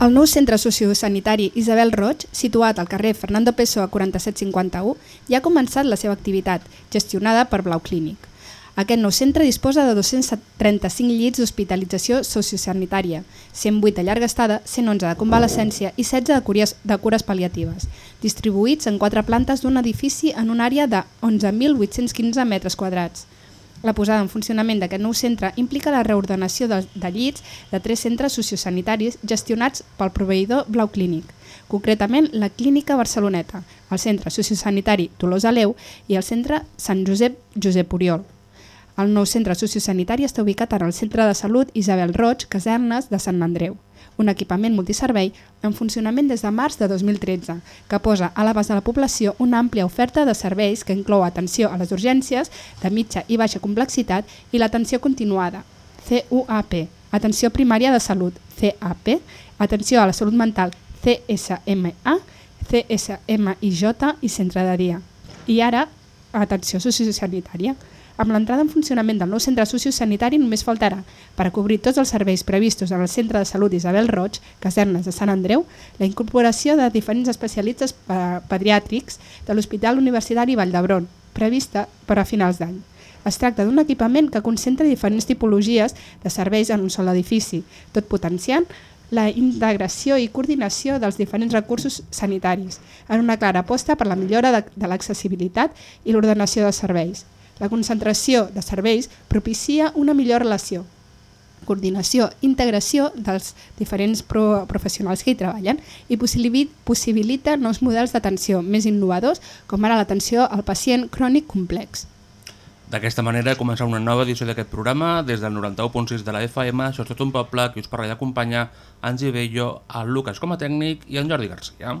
El nou centre sociosanitari Isabel Roig, situat al carrer Fernando Pessoa 4751, ja ha començat la seva activitat, gestionada per Blau Clínic. Aquest nou centre disposa de 235 llits d'hospitalització sociosanitària, 108 de llarga estada, 111 de convalescència i 16 de cures, de cures pal·liatives, distribuïts en quatre plantes d'un edifici en una àrea de 11.815 metres quadrats. La posada en funcionament d'aquest nou centre implica la reordenació de, de llits de tres centres sociosanitaris gestionats pel proveïdor Blau Clínic, concretament la Clínica Barceloneta, el Centre Sociosanitari Tolosa Leu i el Centre Sant Josep Josep Oriol. El nou centre sociosanitari està ubicat en el Centre de Salut Isabel Roig, Casernes de Sant Andreu, un equipament multiservei en funcionament des de març de 2013, que posa a l'abast de la població una àmplia oferta de serveis que inclou atenció a les urgències de mitja i baixa complexitat i l'atenció continuada, CUAP, atenció primària de salut, CAP, atenció a la salut mental, CSMA, CSMIJ i centre de dia. I ara, atenció sociosanitària. Amb l'entrada en funcionament del nou centre sociosanitari només faltarà, per a cobrir tots els serveis previstos en el Centre de Salut Isabel Roig, casernes de Sant Andreu, la incorporació de diferents especialistes pediàtrics de l'Hospital Universitari Vall d'Hebron, prevista per a finals d'any. Es tracta d'un equipament que concentra diferents tipologies de serveis en un sol edifici, tot potenciant la integració i coordinació dels diferents recursos sanitaris, en una clara aposta per la millora de, de l'accessibilitat i l'ordenació de serveis. La concentració de serveis propicia una millor relació, coordinació, integració dels diferents pro professionals que hi treballen i possibilita nous models d'atenció més innovadors com ara l'atenció al pacient crònic complex. D'aquesta manera comença una nova edició d'aquest programa des del 91.6 de la FM, això és tot un poble, que us parla i acompanya Angie Bello, el Lucas com a tècnic i en Jordi Garcia.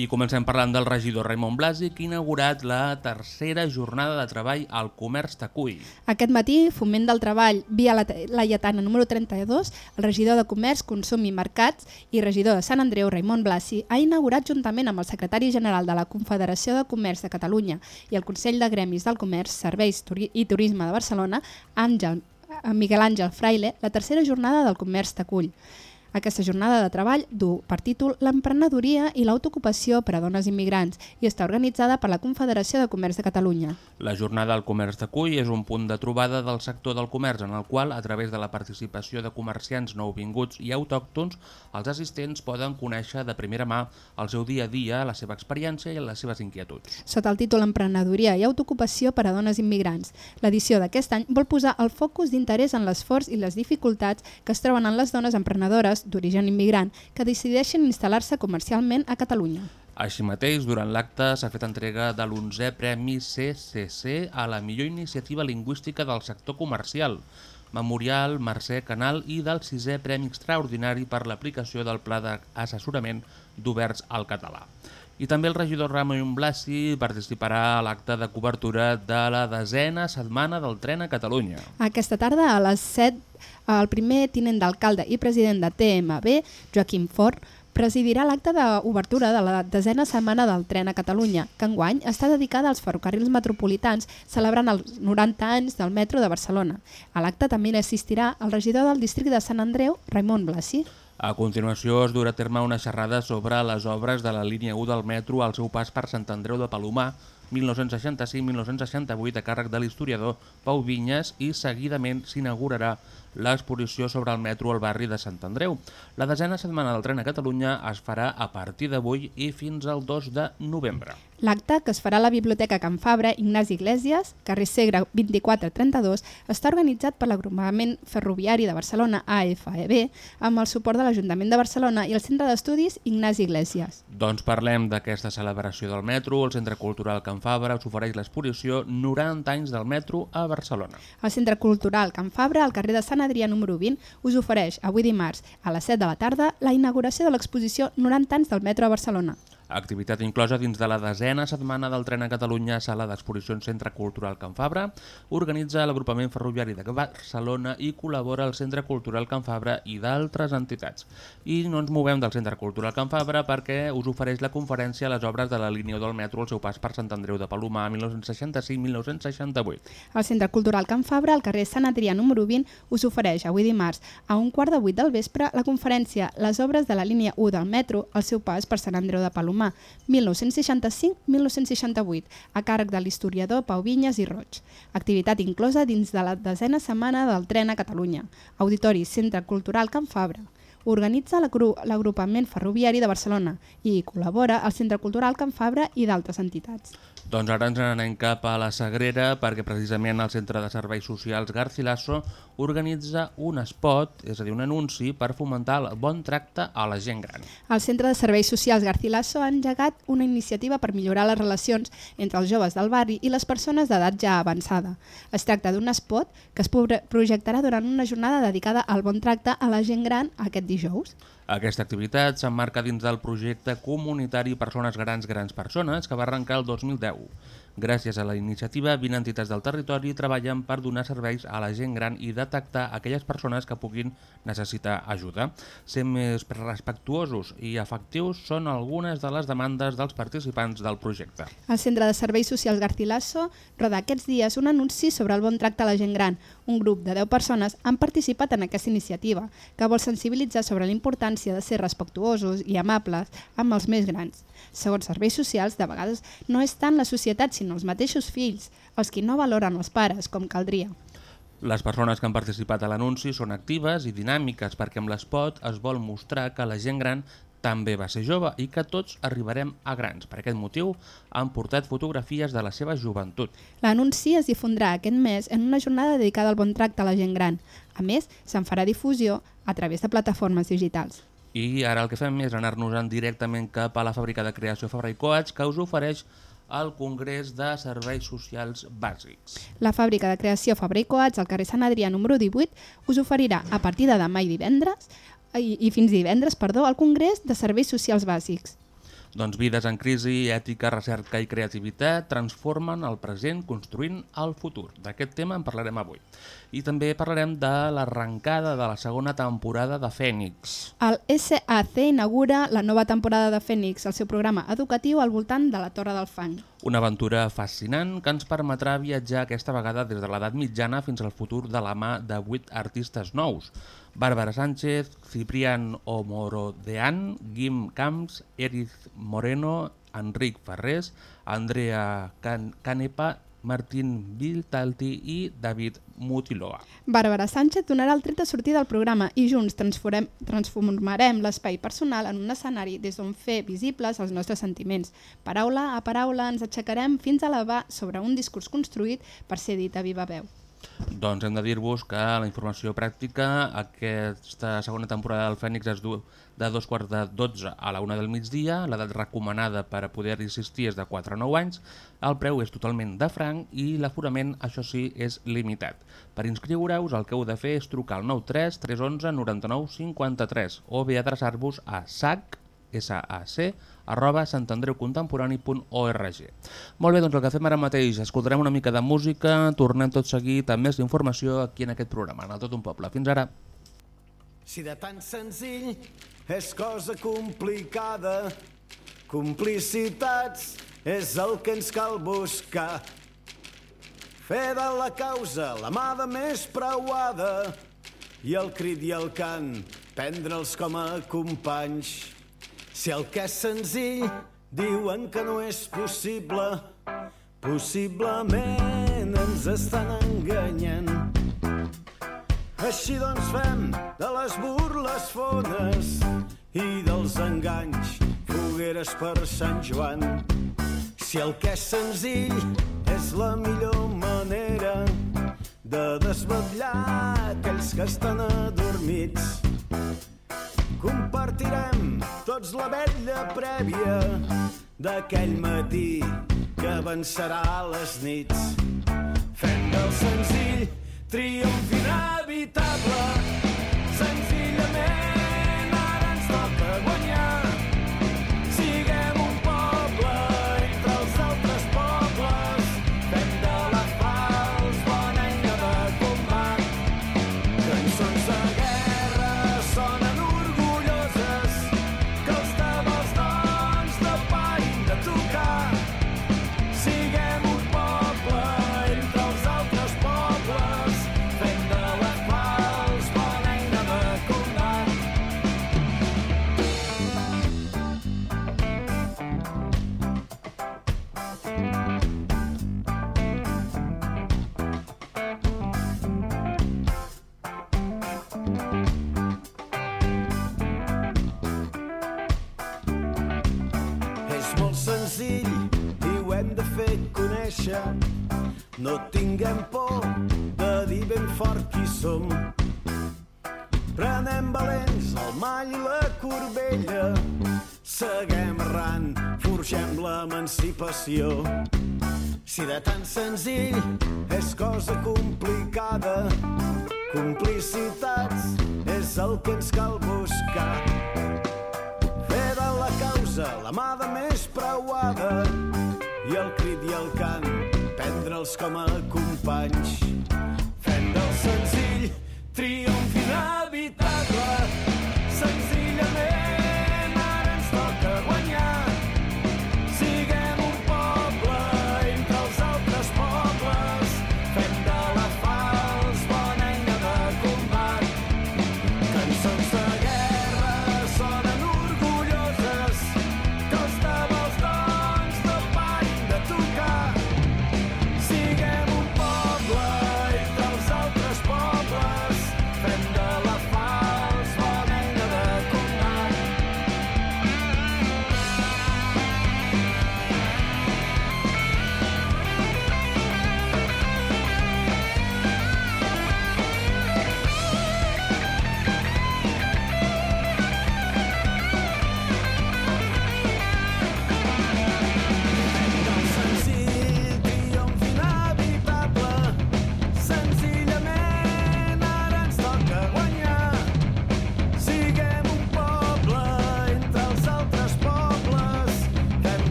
I comencem parlant del regidor Raimon Blasi, que ha inaugurat la tercera jornada de treball al comerç Tacull. Aquest matí, Foment del Treball, via la, la Lletana número 32, el regidor de Comerç, Consum i Mercats i regidor de Sant Andreu, Raimon Blasi, ha inaugurat juntament amb el secretari general de la Confederació de Comerç de Catalunya i el Consell de Gremis del Comerç, Serveis i Turisme de Barcelona, Àngel, Miguel Àngel Fraile, la tercera jornada del comerç Tacull. Aquesta jornada de treball du per títol l'emprenedoria i l'autoocupació per a dones immigrants i està organitzada per la Confederació de Comerç de Catalunya. La jornada al comerç de Cull és un punt de trobada del sector del comerç en el qual, a través de la participació de comerciants nouvinguts i autòctons, els assistents poden conèixer de primera mà el seu dia a dia, la seva experiència i les seves inquietuds. Sota el títol Emprenedoria i autoocupació per a dones immigrants, l'edició d'aquest any vol posar el focus d'interès en l'esforç i les dificultats que es troben en les dones emprenedores d'origen immigrant que decideixen instal·lar-se comercialment a Catalunya. Així mateix, durant l'acte s'ha fet entrega de l'11è Premi CCC a la millor iniciativa lingüística del sector comercial, Memorial Mercè Canal i del 6è Premi Extraordinari per l'aplicació del Pla d'assessorament d'oberts al català. I també el regidor Ramon Blasi participarà a l'acte de cobertura de la desena setmana del tren a Catalunya. Aquesta tarda a les 7 el primer tinent d'alcalde i president de TMB, Joaquim Fort, presidirà l'acte d'obertura de la desena setmana del tren a Catalunya, que enguany està dedicada als ferrocarrils metropolitans celebrant els 90 anys del metro de Barcelona. A l'acte també assistirà el regidor del districte de Sant Andreu, Raimon Blasi. A continuació es durà a terme una xerrada sobre les obres de la línia 1 del metro al seu pas per Sant Andreu de Palomar, 1965-1968 a càrrec de l'historiador Pau Vinyes i seguidament s'inaugurarà l'exposició sobre el metro al barri de Sant Andreu. La desena setmana del tren a Catalunya es farà a partir d'avui i fins al 2 de novembre. L'acte, que es farà a la Biblioteca Can Fabra, Ignasi Iglesias, carrer Segre 2432, està organitzat per l'agrupament ferroviari de Barcelona, AFEB, amb el suport de l'Ajuntament de Barcelona i el Centre d'Estudis Ignasi Iglesias. Doncs parlem d'aquesta celebració del metro. El Centre Cultural Can Fabra us ofereix l'exposició 90 anys del metro a Barcelona. El Centre Cultural Can Fabra, al carrer de Sant Adrià número 20, us ofereix avui dimarts a les 7 de la tarda la inauguració de l'exposició 90 anys del metro a Barcelona. Activitat inclosa dins de la desena setmana del tren a Catalunya, sala d'exposicions Centre Cultural Can Fabra, organitza l'agrupament ferroviari de Barcelona i col·labora el Centre Cultural Can Fabra i d'altres entitats. I no ens movem del Centre Cultural Can Fabra perquè us ofereix la conferència a les obres de la línia del metro al seu pas per Sant Andreu de Palomar 1965-1968. El Centre Cultural Can Fabra, al carrer Sant Adrià número 20, us ofereix avui dimarts a un quart de vuit del vespre la conferència Les obres de la línia 1 del metro al seu pas per Sant Andreu de Palomar 1965-1968 a càrrec de l'historiador Pau Vinyes i Roig. Activitat inclosa dins de la desena setmana del tren a Catalunya. Auditori Centre Cultural Can Fabra. Organitza l'agrupament ferroviari de Barcelona i col·labora el Centre Cultural Can Fabra i d'altres entitats. Doncs ara ens n'anem cap a la Sagrera perquè precisament el Centre de Serveis Socials Garcilaso organitza un spot, és a dir, un anunci per fomentar el bon tracte a la gent gran. El Centre de Serveis Socials Garcilaso ha engegat una iniciativa per millorar les relacions entre els joves del barri i les persones d'edat ja avançada. Es tracta d'un spot que es projectarà durant una jornada dedicada al bon tracte a la gent gran aquest dijous. Aquesta activitat s'emmarca dins del projecte comunitari Persones Grans Grans Persones que va arrencar el 2010. Gràcies a la iniciativa, 20 entitats del territori treballen per donar serveis a la gent gran i detectar aquelles persones que puguin necessitar ajuda. Ser més respectuosos i efectius són algunes de les demandes dels participants del projecte. El Centre de Serveis Socials Garcilaso roda aquests dies un anunci sobre el bon tracte a la gent gran. Un grup de 10 persones han participat en aquesta iniciativa, que vol sensibilitzar sobre la importància de ser respectuosos i amables amb els més grans. Segons serveis socials, de vegades no és tant la societat sinó els mateixos fills els qui no valoren els pares com caldria. Les persones que han participat a l'anunci són actives i dinàmiques perquè amb l'espot es vol mostrar que la gent gran també va ser jove i que tots arribarem a grans. Per aquest motiu han portat fotografies de la seva joventut. L'anunci es difondrà aquest mes en una jornada dedicada al bon tracte a la gent gran. A més, se'n farà difusió a través de plataformes digitals. I ara el que fem és anar-nos directament cap a la fàbrica de creació Fabra i Coats que us ofereix al Congrés de Serveis Socials Bàsics. La fàbrica de creació Fabra i Coats al carrer Sant Adrià número 18 us oferirà a partir de demà i divendres i, i fins divendres, perdó, el Congrés de Serveis Socials Bàsics. Doncs vides en crisi, ètica, recerca i creativitat transformen el present construint el futur. D'aquest tema en parlarem avui. I també parlarem de l'arrencada de la segona temporada de Fènix. El SAC inaugura la nova temporada de Fènix, el seu programa educatiu al voltant de la Torre del Fang. Una aventura fascinant que ens permetrà viatjar aquesta vegada des de l'edat mitjana fins al futur de la mà de vuit artistes nous. Bàrbara Sánchez, Ciprián Omorodean, Guim Camps, Eriz Moreno, Enric Ferrés, Andrea Can Canepa, Martín Viltalti i David Mutiloa. Bàrbara Sánchez donarà el tret de sortir del programa i junts transformarem l'espai personal en un escenari des d'on fer visibles els nostres sentiments. Paraula a paraula ens aixecarem fins a elevar sobre un discurs construït per ser dit a viva veu. Doncs hem de dir-vos que la informació pràctica, aquesta segona temporada del Fènix es du de dos quarts de 12 a la una del migdia, l'edat recomanada per a poder assistir és de 4 a 9 anys, el preu és totalment de franc i l'aforament, això sí, és limitat. Per inscriure-us el que heu de fer és trucar al 93 311 99 53 o bé adreçar-vos a sac, S-A-C, arroba santandreucontemporani.org. Molt bé, doncs el que fem ara mateix, escoltarem una mica de música, tornem tot seguit amb més informació aquí en aquest programa, en el Tot un Poble. Fins ara. Si de tan senzill és cosa complicada, complicitats és el que ens cal buscar. Fer de la causa la mà de més preuada i el crit i el cant, prendre'ls com a companys. Si el que és senzill diuen que no és possible, possiblement ens estan enganyant. Així doncs fem de les burles fones i dels enganys fogueres per Sant Joan. Si el que és senzill és la millor manera de desvetllar aquells que estan adormits. Compartirem tots la vella prèvia d'aquell matí que avançarà a les nits. Fem del senzill triomf inevitable, senzillament marxa. No tinguem por de dir ben fort qui som. Prenem valents el mall i la corbella. Seguem arran, forgem l'emancipació. Si de tan senzill és cosa complicada, complicitats és el que ens cal buscar. Fer de la causa la mà de més preuada i el crit i el cant liberals com el Companys. Fem del senzill triomf inevitable.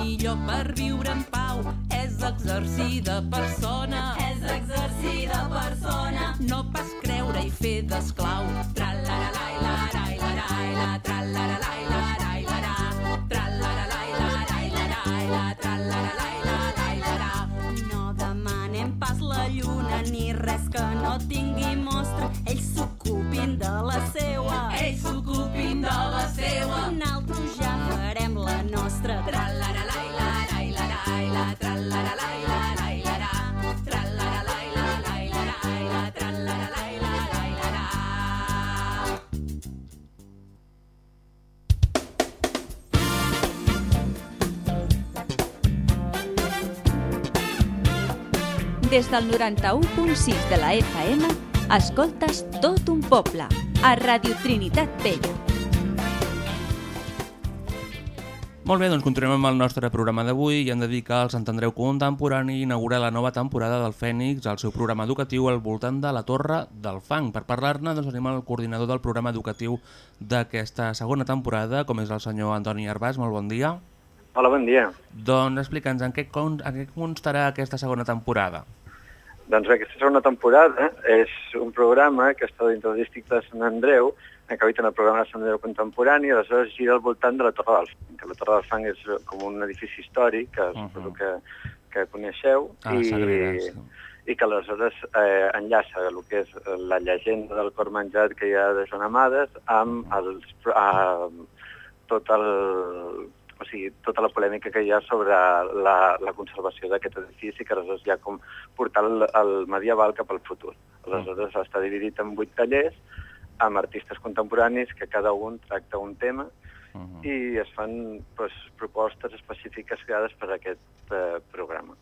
millor per viure en Des del 91.6 de la EFM, escoltes tot un poble, a Radio Trinitat Vella. Molt bé, doncs continuem amb el nostre programa d'avui i hem de dir que el Sant Andreu Contemporani inaugura la nova temporada del Fènix, al seu programa educatiu al voltant de la Torre del Fang. Per parlar-ne doncs anem el coordinador del programa educatiu d'aquesta segona temporada, com és el senyor Antoni Arbàs. Molt bon dia. Hola, bon dia. Doncs explica'ns en, què, en què constarà aquesta segona temporada. Doncs bé, aquesta segona temporada és un programa que està dintre del districte de Sant Andreu, que habita en el programa de Sant Andreu Contemporani, i aleshores gira al voltant de la Torre del Fang, que la Torre del Fang és com un edifici històric, que uh -huh. que, que coneixeu, Ah, i, sí. i que aleshores eh, enllaça el que és la llegenda del cor menjat que hi ha de Joan Amades amb els, eh, tot el, o sigui, tota la polèmica que hi ha sobre la, la conservació d'aquest edifici, que aleshores hi ha com portar el, el medieval cap al futur. Aleshores està dividit en vuit tallers amb artistes contemporanis que cada un tracta un tema Uh -huh. i es fan pues, propostes específiques creades per a aquest eh, programa.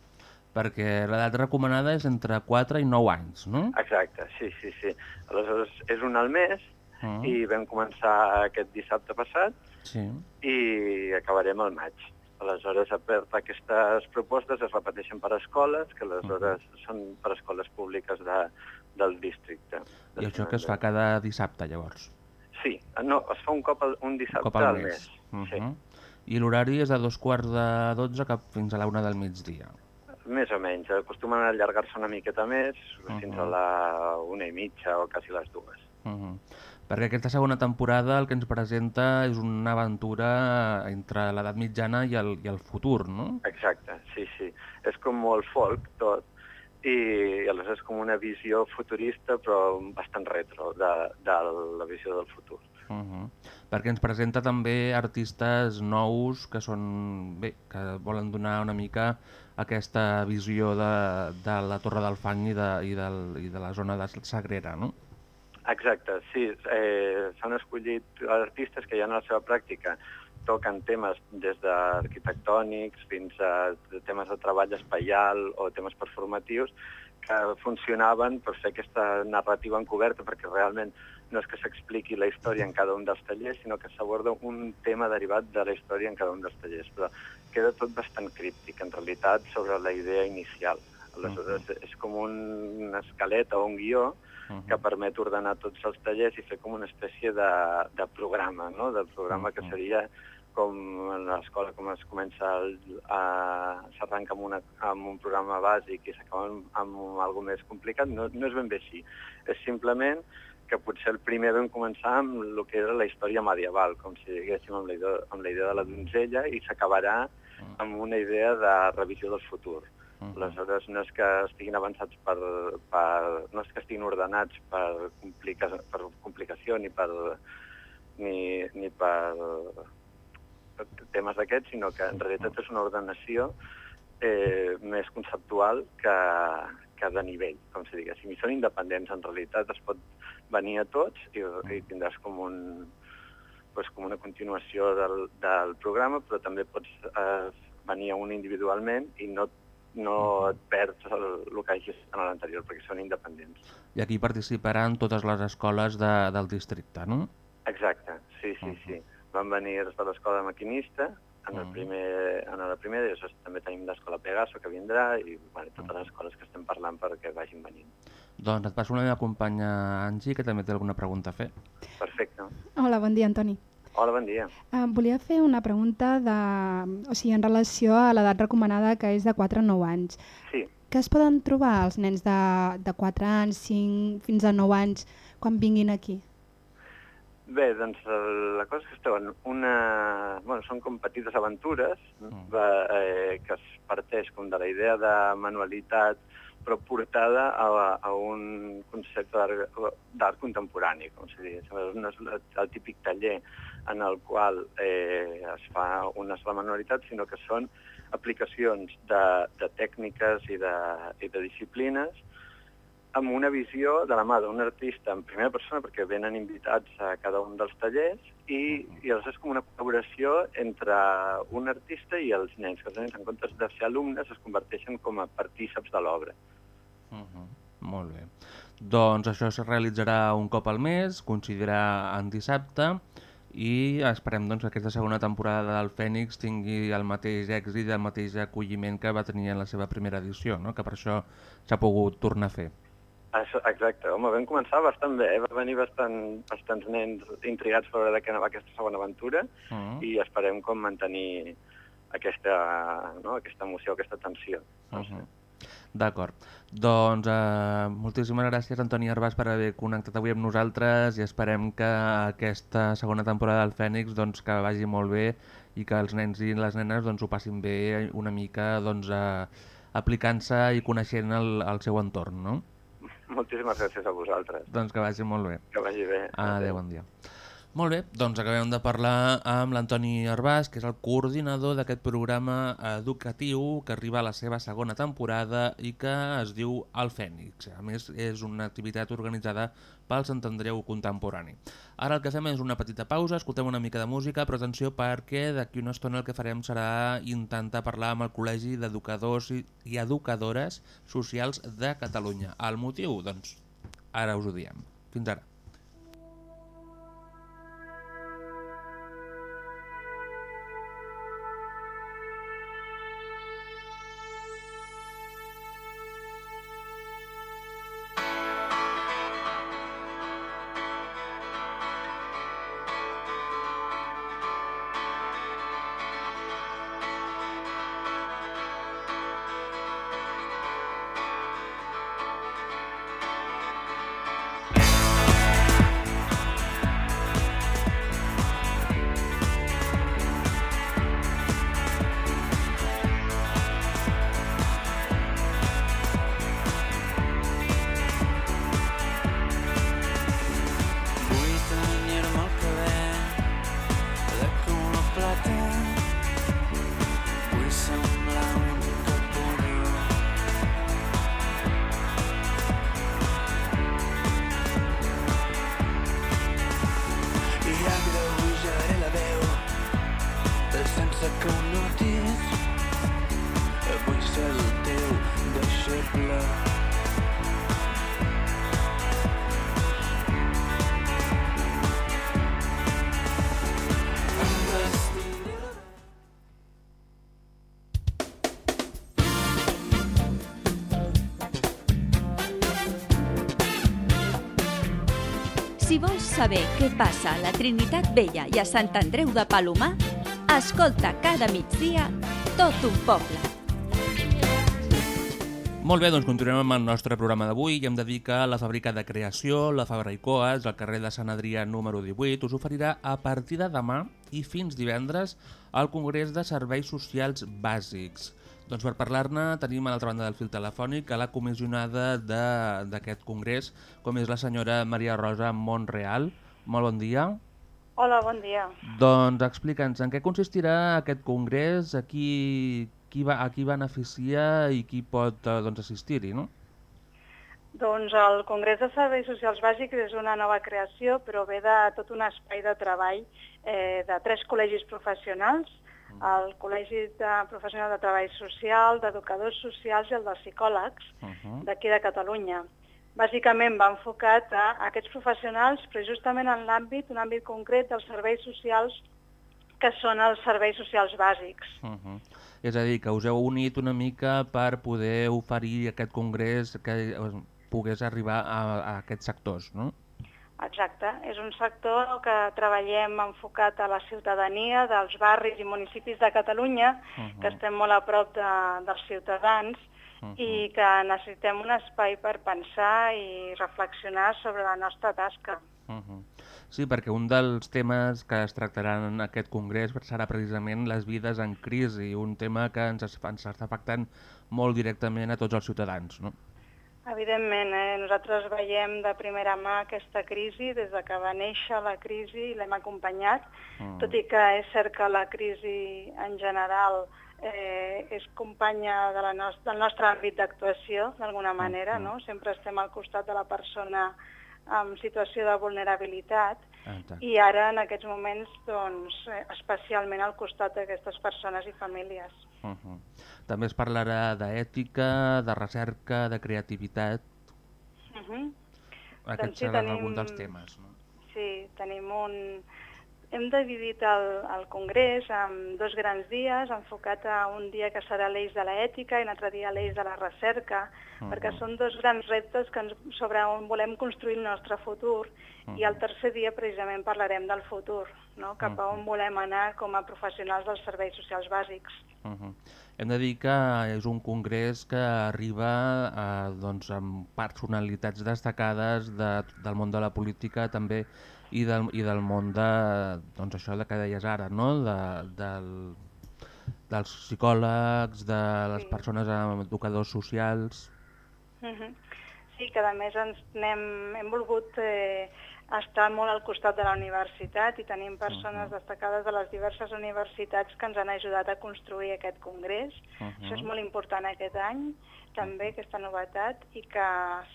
Perquè l'edat recomanada és entre 4 i 9 anys, no? Exacte, sí, sí, sí. Aleshores és un al mes Uh -huh. i vam començar aquest dissabte passat Sí. i acabarem al maig. Aleshores, a part d'aquestes propostes es repeteixen per escoles, que aleshores són per escoles públiques de, del districte. I això que es fa cada dissabte, llavors? Sí, no, es fa un cop al, un dissabte cop al al mes. mes. Uh sí. -huh. I l'horari és de dos quarts de 12 cap fins a la una del migdia. Més o menys. Acostumen a allargar-se una miqueta més, Mhm. fins a la una i mitja o quasi les dues. Uh -huh. Perquè aquesta segona temporada el que ens presenta és una aventura entre l'edat mitjana i el, i el futur, no? Exacte, sí, sí. És com molt folk, tot, i aleshores és com una visió futurista, però bastant retro, de, de la visió del futur. Uh -huh. Perquè ens presenta també artistes nous que són bé, que volen donar una mica aquesta visió de, de la Torre del Fang i de, i, del, i de la zona de Sagrera, no? Exacte, sí. Eh, S'han escollit artistes que ja en la seva pràctica toquen temes des d'arquitectònics fins a temes de treball espaial o temes performatius que funcionaven per fer aquesta narrativa encoberta, perquè realment no és que s'expliqui la història en cada un dels tallers, sinó que s'aborda un tema derivat de la història en cada un dels tallers. Però queda tot bastant críptic, en realitat, sobre la idea inicial. Aleshores, és com un, escaleta o un guió Uh que permet ordenar tots els tallers i fer com una espècie de, de programa, no? del programa que Mhm. seria com a l'escola com es comença el- a s'arranca amb, una, amb un programa bàsic i s'acaba amb, amb algo més complicat, no, no és ben bé així. És simplement que potser el primer vam començar amb el que era la història medieval, com si diguéssim amb la idea, amb la idea de la donzella i s'acabarà amb una idea de revisió del futur. -huh. Aleshores, no és que estiguin avançats per, per no és que estiguin ordenats per, complica, per complicació ni per, ni, ni per, temes d'aquests, sinó que en realitat és una ordenació eh, més conceptual que, que de nivell, com si diguéssim. I són independents, en realitat es pot venir a tots i, i tindràs com un pues, com una continuació del, del programa, però també pots eh, venir a un individualment i no no et perds el, el que hagis en l'anterior, perquè són independents. I aquí participaran totes les escoles de, del districte, no? Exacte, sí, sí, sí. Van venir de l'escola de maquinista, en, el Mhm. primer, en la primera, i després també tenim l'escola Pegaso, que vindrà, i bueno, totes les escoles que estem parlant perquè vagin venint. Doncs et passo la meva companya Angie, que també té alguna pregunta a fer. Perfecte. Hola, bon dia, Antoni. Hola, bon dia. Uh, volia fer una pregunta de, o sigui, en relació a l'edat recomanada, que és de 4 a 9 anys. Sí, Què es poden trobar els nens de, de 4 anys, 5, fins a 9 anys, quan vinguin aquí? Bé, doncs la cosa és que esteu en una... Bueno, són com petites aventures Mm. de, eh, que es parteix com de la idea de manualitat però portada a, a un concepte d'art- contemporani, com si digués. No és el, el típic taller en el qual eh, es fa una sola manualitat, sinó que són aplicacions de, de tècniques i de, i de disciplines amb una visió de la mà d'un artista en primera persona, perquè venen invitats a cada un dels tallers, i, i aleshores és com una col·laboració entre un artista i els nens, que els nens, en comptes de ser alumnes, es converteixen com a partíceps de l'obra. Uh -huh. Molt bé. Doncs això es realitzarà un cop al mes, coincidirà en dissabte, i esperem doncs, que aquesta segona temporada del Fènix tingui el mateix èxit i el mateix acolliment que va tenir en la seva primera edició, no? que per això s'ha pogut tornar a fer. Això, exacte, home, vam començar bastant bé, eh? va venir bastant, bastants nens intrigats per veure de què anava aquesta segona aventura Uh -huh. i esperem com mantenir aquesta, no? aquesta emoció, aquesta tensió. Uh -huh. D'acord. Doncs eh, moltíssimes gràcies, Antoni Arbàs, per haver connectat avui amb nosaltres i esperem que aquesta segona temporada del Fènix doncs, que vagi molt bé i que els nens i les nenes doncs, ho passin bé una mica doncs, eh, aplicant-se i coneixent el, el seu entorn. No? Moltíssimes gràcies a vosaltres. Doncs que vagi molt bé. Que vagi bé. Adéu, bon dia. Molt bé, doncs acabem de parlar amb l'Antoni Arbàs, que és el coordinador d'aquest programa educatiu que arriba a la seva segona temporada i que es diu El Fènix. A més, és una activitat organitzada pel Sant Andreu Contemporani. Ara el que fem és una petita pausa, escoltem una mica de música, però atenció perquè d'aquí una estona el que farem serà intentar parlar amb el Col·legi d'Educadors i Educadores Socials de Catalunya. El motiu? Doncs ara us ho diem. Fins ara. Saber què passa a la Trinitat Vella i a Sant Andreu de Palomar, escolta cada migdia tot un poble. Molt bé, doncs continuem amb el nostre programa d'avui i hem de dir que la fàbrica de creació, la Fabra i Coats, al carrer de Sant Adrià número 18, us oferirà a partir de demà i fins divendres el Congrés de Serveis Socials Bàsics. Doncs per parlar-ne tenim a l'altra banda del fil telefònic a la comissionada de- d'aquest congrés, com és la senyora Maria Rosa Montreal. Molt bon dia. Hola, bon dia. Doncs explica'ns en què consistirà aquest congrés, a qui, qui va, a qui beneficia i qui pot eh, doncs, assistir-hi, no? Doncs el Congrés de Serveis Socials Bàsics és una nova creació, però ve de tot un espai de treball eh, de tres col·legis professionals, el Col·legi de Professionals de Treball Social, d'Educadors Socials i el dels Psicòlegs Uh d'aquí de Catalunya. Bàsicament va enfocat a aquests professionals, però justament en l'àmbit, un àmbit concret dels serveis socials, que són els serveis socials bàsics. Uh -huh. És a dir, que us heu unit una mica per poder oferir aquest congrés que eh, pogués arribar a, a aquests sectors, no? Exacte, és un sector que treballem enfocat a la ciutadania dels barris i municipis de Catalunya, uh -huh. que estem molt a prop de, dels ciutadans uh -huh. i que necessitem un espai per pensar i reflexionar sobre la nostra tasca. Uh -huh. Sí, perquè un dels temes que es tractaran en aquest congrés serà precisament les vides en crisi, un tema que ens, ens està afectant molt directament a tots els ciutadans, no? Evidentment, eh? nosaltres veiem de primera mà aquesta crisi des de que va néixer la crisi i l'hem acompanyat, Mm. tot i que és cert que la crisi en general eh, és companya de la nos del nostre àmbit d'actuació, d'alguna manera, no? Sempre estem al costat de la persona en situació de vulnerabilitat Exacte. i ara, en aquests moments, doncs, eh, especialment al costat d'aquestes persones i famílies. Uh -huh. També es parlarà d'ètica, de recerca, de creativitat, Uh -huh. aquests Doncs sí, seran tenim- alguns dels temes. No? Sí, tenim un, hem dividit el, el Congrés en dos grans dies, enfocat a un dia que serà l'eix de l'ètica i un altre dia l'eix de la recerca, Mhm. perquè són dos grans reptes que ens, sobre on volem construir el nostre futur i el tercer dia precisament parlarem del futur, no? cap a on volem anar com a professionals dels serveis socials bàsics. Uh -huh. Hem de dir que és un congrés que arriba eh, doncs, amb personalitats destacades de, del món de la política també i del, i del món de, doncs això de que deies ara, no? de, del, dels psicòlegs, de les Sí. persones amb educadors socials... Mhm. Sí, que a més ens n'hem hem volgut eh, estar molt al costat de la universitat i tenim persones destacades de les diverses universitats que ens han ajudat a construir aquest congrés. Això és molt important aquest any, també, aquesta novetat, i que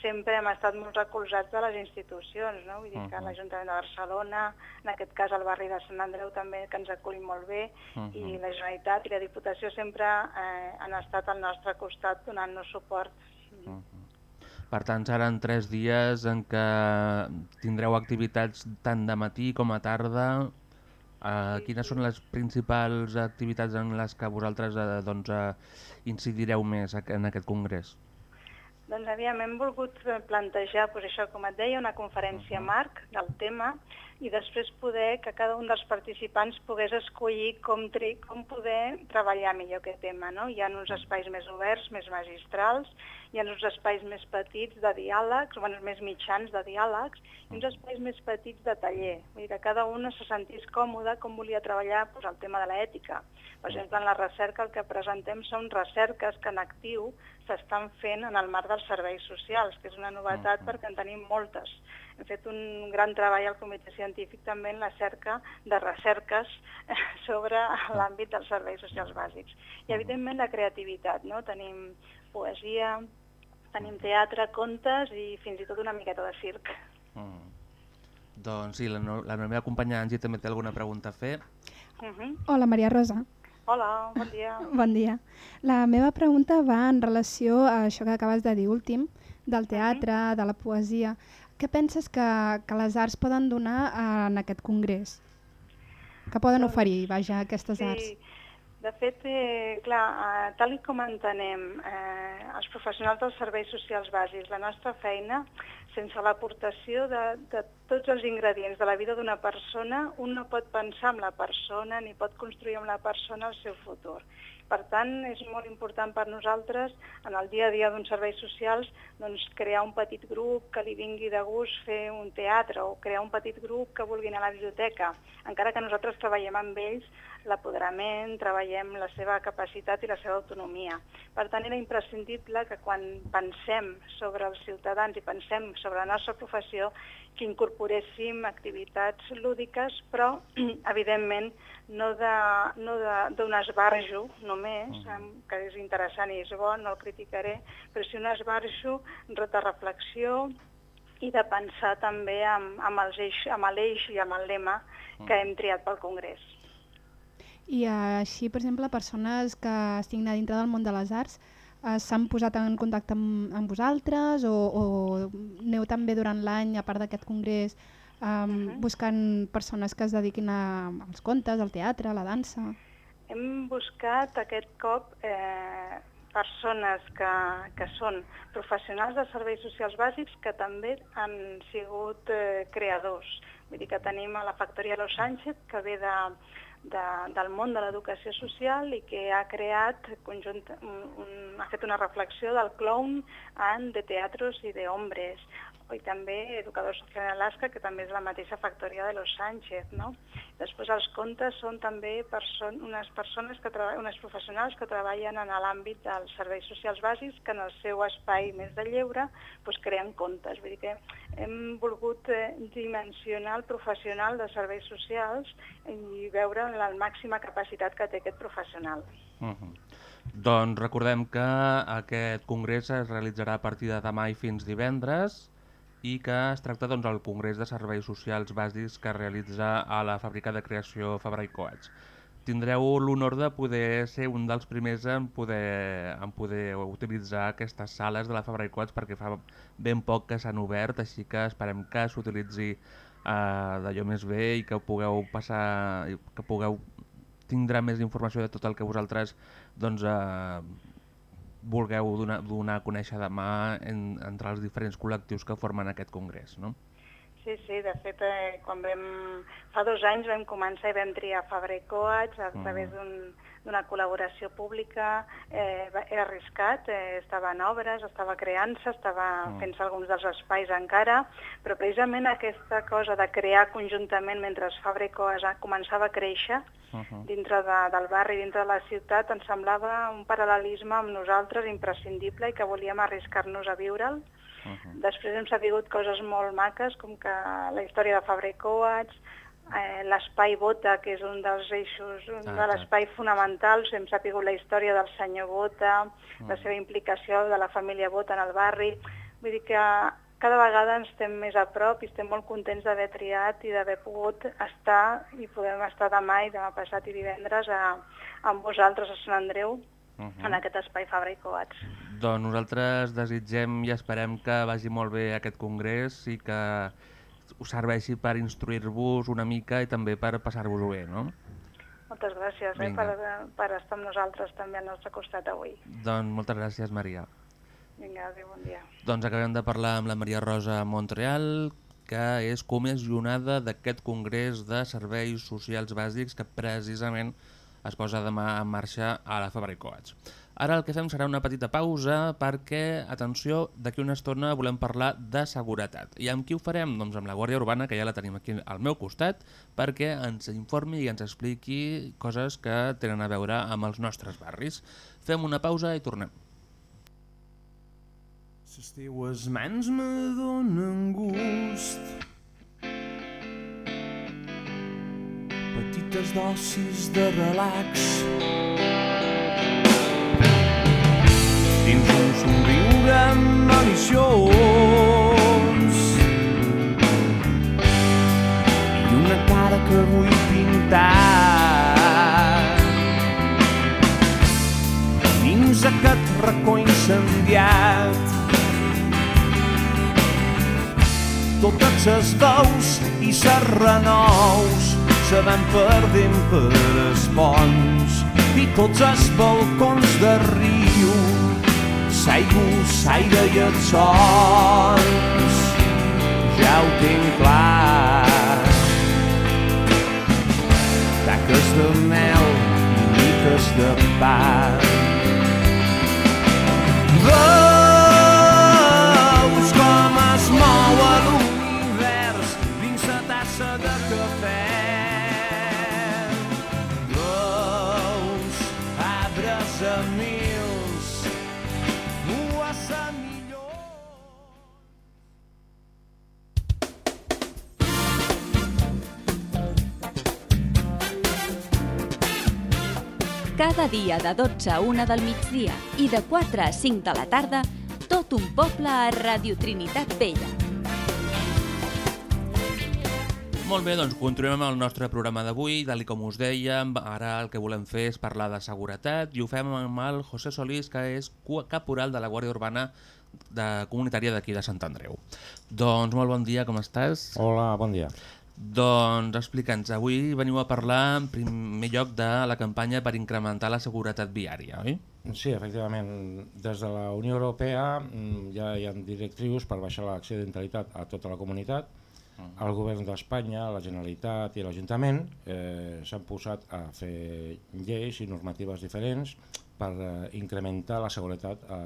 sempre hem estat molt recolzats de les institucions, no? Vull dir que Mhm. l'Ajuntament de Barcelona, en aquest cas el barri de Sant Andreu també, que ens acull molt bé, i Mhm. la Generalitat i la Diputació sempre eh, han estat al nostre costat donant-nos suport. Per tant, seran tres dies en què tindreu activitats tant de matí com a tarda. Uh, quines són les principals activitats en les que vosaltres uh, doncs, uh, incidireu més en aquest congrés? Doncs aviam, hem volgut eh, plantejar, doncs això, com et deia, una conferència marc del tema i després poder que cada un dels participants pogués escollir com, tri, com poder treballar millor aquest tema. No? Hi ha uns espais més oberts, més magistrals, hi ha uns espais més petits de diàlegs, bueno, més mitjans de diàlegs, i uns espais més petits de taller. Vull dir que cada un se sentís còmode com volia treballar doncs, el tema de l'ètica. Per exemple, en la recerca el que presentem són recerques que en actiu s'estan fent en el marc dels serveis socials, que és una novetat perquè en tenim moltes. Hem fet un gran treball al comitè científic també en la cerca de recerques sobre l'àmbit dels serveis socials bàsics. I evidentment la creativitat, no? Tenim poesia, tenim teatre, contes i fins i tot una miqueta de circ. Mm. Doncs sí, la, no, la meva companya Angie també té alguna pregunta a fer. Uh -huh. Hola, Maria Rosa. Hola, bon dia. Bon dia. La meva pregunta va en relació a això que acabes de dir últim, del teatre, de la poesia. Què penses que, que les arts poden donar en aquest congrés? Què poden oferir, vaja, aquestes arts? De fet, eh, clar, eh, tal com entenem eh, els professionals dels serveis socials bàsics, la nostra feina, sense l'aportació de, de tots els ingredients de la vida d'una persona, un no pot pensar en la persona ni pot construir amb la persona el seu futur. Per tant, és molt important per nosaltres, en el dia a dia d'uns serveis socials, doncs, crear un petit grup que li vingui de gust fer un teatre o crear un petit grup que vulgui anar a la biblioteca. Encara que nosaltres treballem amb ells l'apoderament, treballem la seva capacitat i la seva autonomia. Per tant, era imprescindible que quan pensem sobre els ciutadans i pensem sobre la nostra professió, que incorporéssim activitats lúdiques, però, evidentment, no de- no de- d'un esbarjo només, em, que és interessant i és bo, no el criticaré, però sí un esbarjo de reflexió i de pensar també amb, amb els eix- amb l'eix i amb el lema que hem triat pel Congrés. I així, per exemple, persones que estiguin a dintre del món de les arts s'han posat en contacte amb, amb vosaltres o, o aneu també durant l'any, a part d'aquest congrés, um, buscant persones que es dediquin a, als contes, al teatre, a la dansa? Hem buscat aquest cop eh, persones que, que són professionals de serveis socials bàsics que també han sigut eh, creadors. Vull dir que tenim a la Factoria Los Sánchez, que ve de, de, del món de l'educació social i que ha creat conjunt, un, un, ha fet una reflexió del clown en de teatros i de hombres i també Educador Social en Alaska, que també és la mateixa factoria de Los Sánchez. No? Després els contes són també person unes persones, que unes professionals que treballen en l'àmbit dels serveis socials bàsics, que en el seu espai més de lleure doncs, creen contes. Vull dir que hem volgut eh, dimensionar el professional de serveis socials i veure la màxima capacitat que té aquest professional. Uh -huh. Doncs recordem que aquest congrés es realitzarà a partir de demà i fins divendres i que es tracta doncs, del Congrés de Serveis Socials Bàsics que es realitza a la fàbrica de creació Fabra i Coats. Tindreu l'honor de poder ser un dels primers en poder, en poder utilitzar aquestes sales de la Fabra i Coats perquè fa ben poc que s'han obert, així que esperem que s'utilitzi uh, d'allò més bé i que pugueu passar, que pugueu tindrà més informació de tot el que vosaltres doncs, uh, vulgueu donar, donar a conèixer demà en, entre els diferents col·lectius que formen aquest congrés, no? Sí, sí, de fet, eh, quan vam, fa dos anys vam començar i vam triar Fabra i Coats a través d'un- d'una col·laboració pública, eh, era arriscat, eh, estava en obres, estava creant-se, estava Mm. fent-se alguns dels espais encara, però precisament aquesta cosa de crear conjuntament mentre Coats a- començava a créixer, dintre de, del barri, dintre de la ciutat, ens semblava un paral·lelisme amb nosaltres imprescindible i que volíem arriscar-nos a viure'l. Després hem sabut coses molt maques, com que la història de Fabra i Coats, eh, l'espai Bota, que és un dels eixos, un Ah, de l'espai fonamental, hem sabut la història del senyor Bota, la seva implicació de la família Bota en el barri. Vull dir que cada vegada ens estem més a prop i estem molt contents d'haver triat i d'haver pogut estar i podem estar demà i demà passat i divendres a, amb vosaltres a Sant Andreu Mhm. en aquest espai Fabra i Coats. Doncs nosaltres desitgem i esperem que vagi molt bé aquest congrés i que us serveixi per instruir-vos una mica i també per passar-vos-ho bé, no? Moltes gràcies eh, Vinga. per, per estar amb nosaltres també al nostre costat avui. Doncs moltes gràcies, Maria. Vinga, adéu, bon dia. Doncs acabem de parlar amb la Maria Rosa Montreal, que és comissionada d'aquest Congrés de Serveis Socials Bàsics que precisament es posa demà en marxa a la Fabra i Coats. Ara el que fem serà una petita pausa perquè, atenció, d'aquí una estona volem parlar de seguretat. I amb qui ho farem? Doncs amb la Guàrdia Urbana, que ja la tenim aquí al meu costat, perquè ens informi i ens expliqui coses que tenen a veure amb els nostres barris. Fem una pausa i tornem. Les teues mans me donen gust Petites dosis de relax Dins un somriure maliciós I una cara que vull pintar. Dins aquest racó incendiat. Totes les veus i les renous se van perdent per els ponts i tots els balcons de riu s'aigua, s'aire i els sons ja ho tinc clar. Taques de mel i miques de pa. Veus Cada dia de 12 a 1 del migdia i de 4 a 5 de la tarda, tot un poble a Radio Trinitat Vella. Molt bé, doncs continuem amb el nostre programa d'avui. Tal com us dèiem, ara el que volem fer és parlar de seguretat i ho fem amb el José Solís, que és caporal de la Guàrdia Urbana de comunitària d'aquí de Sant Andreu. Doncs molt bon dia, com estàs? Hola, bon dia. Doncs explica'ns, avui veniu a parlar en primer lloc de la campanya per incrementar la seguretat viària, oi? Sí, efectivament. Des de la Unió Europea mm, ja hi ha directrius per baixar l'accidentalitat a tota la comunitat. El govern d'Espanya, la Generalitat i l'Ajuntament eh, s'han posat a fer lleis i normatives diferents per eh, incrementar la seguretat a,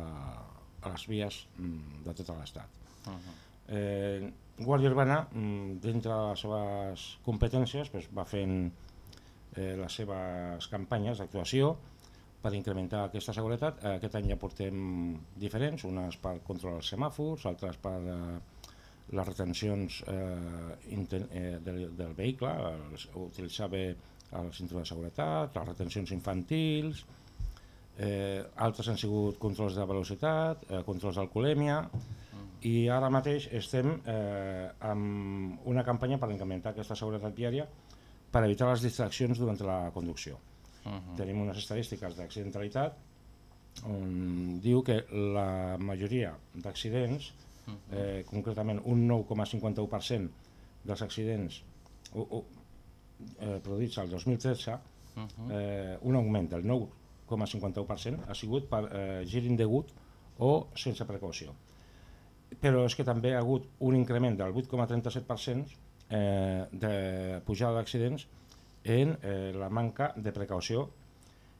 a les vies mm, de tot l'Estat. Eh, Guàrdia Urbana, mm, dintre de les seves competències, doncs, va fent eh, les seves campanyes d'actuació per incrementar aquesta seguretat. Eh, aquest any ja portem diferents, unes per controlar els semàfors, altres per eh, les retencions eh, inten- eh, del, del vehicle, els, utilitzar bé el cinturó de seguretat, les retencions infantils, eh, altres han sigut controls de velocitat, eh, controls d'alcoholèmia, i ara mateix estem eh, amb una campanya per incrementar aquesta seguretat viària per evitar les distraccions durant la conducció. Mhm. Tenim unes estadístiques d'accidentalitat on diu que la majoria d'accidents, eh, concretament un 9,51%, dels accidents o, o, eh, produïts al 2013, Mhm. eh, un augment del 9,51% ha sigut per eh, gir indegut o sense precaució. Però és que també ha hagut un increment del 8,37% eh, de pujada d'accidents en eh, la manca de precaució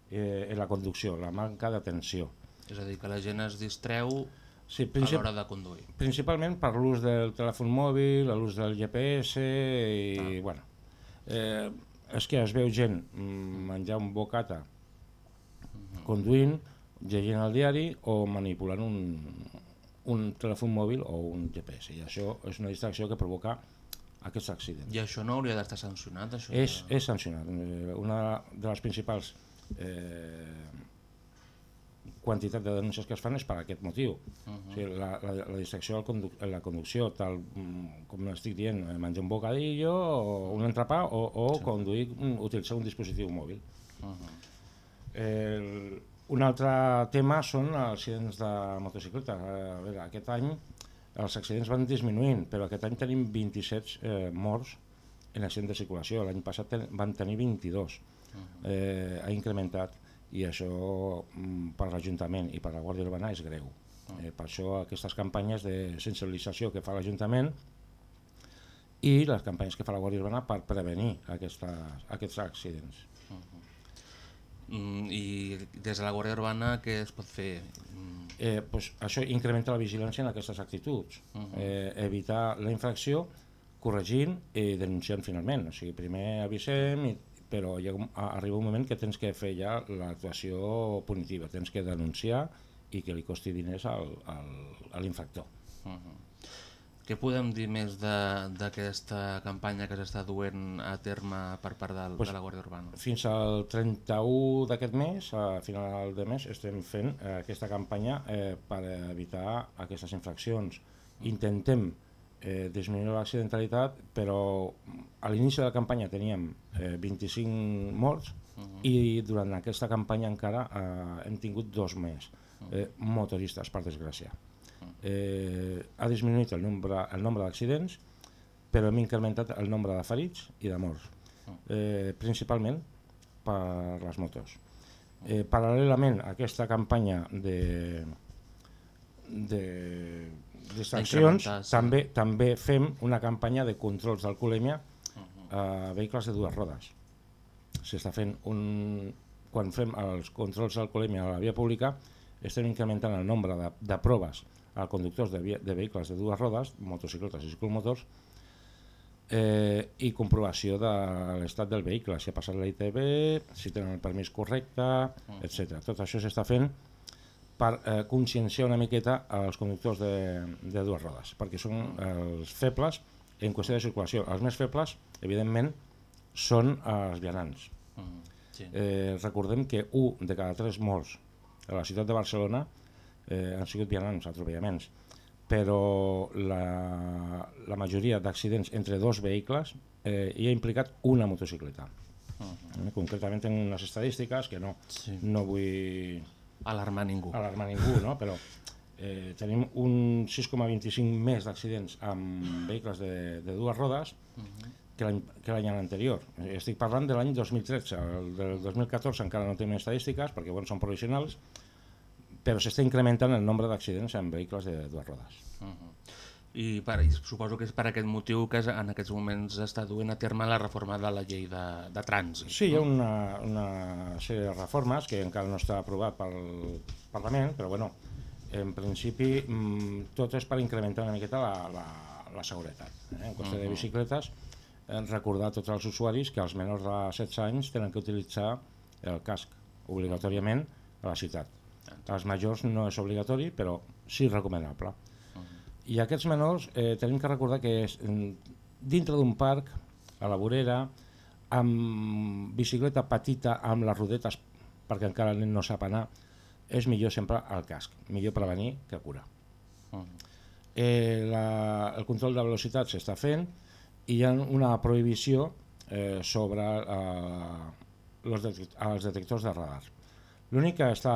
eh, en la conducció, la manca d'atenció. És a dir, que la gent es distreu Sí, a l'hora de conduir. Principalment per l'ús del telèfon mòbil, l'ús del GPS i, ah. bueno, eh, és que es veu gent mm, menjar un bocata conduint, llegint el diari o manipulant un, un telèfon mòbil o un GPS i això és una distracció que provoca aquests accidents. I això no hauria d'estar sancionat? Això És, és sancionat. Una de les principals eh, quantitat de denúncies que es fan és per aquest motiu. Uh -huh. o sigui, la, la, la distracció conduc en la conducció, tal com estic dient, eh, menjar un bocadillo o un entrepà o, o sí. conduir, utilitzar un dispositiu mòbil. Uh -huh. El, un altre tema són els accidents de motocicleta. A veure, aquest any els accidents van disminuint, però aquest any tenim 27 eh, morts en accidents de circulació. L'any passat ten, van tenir 22. Eh, ha incrementat i això mm, per l'Ajuntament i per la Guàrdia Urbana és greu. Eh, per això aquestes campanyes de sensibilització que fa l'Ajuntament i les campanyes que fa la Guàrdia Urbana per prevenir aquestes, aquests accidents. Mm, I des de la Guàrdia Urbana què es pot fer? Mm, eh, pues això incrementa la vigilància en aquestes actituds. Uh -huh. eh, evitar la infracció corregint i denunciant finalment. O sigui, primer avisem, i, però hi ha, un- a- arriba un moment que tens que fer ja l'actuació punitiva, tens que denunciar i que li costi diners al, al, a l'infractor. Uh -huh. Què podem dir més d'aquesta campanya que s'està duent a terme per part del, Pues, de la Guàrdia Urbana? Fins al 31 d'aquest mes, a final de mes, estem fent eh, aquesta campanya eh, per evitar aquestes infraccions. Intentem eh, disminuir l'accidentalitat, però a l'inici de la campanya teníem eh, 25 morts Mhm. i durant aquesta campanya encara eh, hem tingut dos més eh, motoristes, per desgràcia. Eh, ha disminuït el nombre, el nombre d'accidents, però hem incrementat el nombre de ferits i de morts, eh, principalment per les motos. Eh, paral·lelament a aquesta campanya de, de distraccions, Incrementar, sí. també, també fem una campanya de controls d'alcoholèmia a vehicles de dues rodes. S'està fent un... Quan fem els controls d'alcoholèmia a la via pública, estem incrementant el nombre de, de proves a conductors de, de vehicles de dues rodes, motocicletes i ciclomotors, eh, i comprovació de l'estat del vehicle, si ha passat la ITB, si tenen el permís correcte, etc. Tot això s'està fent per eh, conscienciar una miqueta als conductors de, de dues rodes, perquè són els febles en qüestió de circulació. Els més febles, evidentment, són els vianants. Mm, sí. Eh, recordem que un de cada tres morts a la ciutat de Barcelona eh, han sigut vianants, atropellaments, però la, la majoria d'accidents entre dos vehicles eh, hi ha implicat una motocicleta. Eh, concretament en unes estadístiques que no, Sí. no vull Alarmar ningú. alarmar ningú, no? però eh, tenim un 6,25 més d'accidents amb vehicles de, de dues rodes que l'any que l'any anterior. Estic parlant de l'any 2013, el del 2014 encara no tenim estadístiques perquè bueno, són provisionals, però s'està incrementant el nombre d'accidents amb vehicles de dues rodes. Uh -huh. I, per, I suposo que és per aquest motiu que en aquests moments està duent a terme la reforma de la llei de, de trànsit. Sí, hi ha una, una sèrie de reformes que encara no està aprovat pel Parlament, però bueno, en principi mm, tot és per incrementar una miqueta la, la, la seguretat. Eh? En qüestió de Mhm. bicicletes, eh, recordar a tots els usuaris que els menors de 16 anys tenen que utilitzar el casc obligatòriament a la ciutat. Els majors no és obligatori, però sí recomanable. I aquests menors eh, tenim que recordar que és mm, dintre d'un parc, a la vorera, amb bicicleta petita, amb les rodetes, perquè encara el nen no sap anar, és millor sempre el casc, millor prevenir que curar. Eh, la, el control de velocitat s'està fent i hi ha una prohibició eh, sobre eh, los detect els detectors de radar. L'únic que està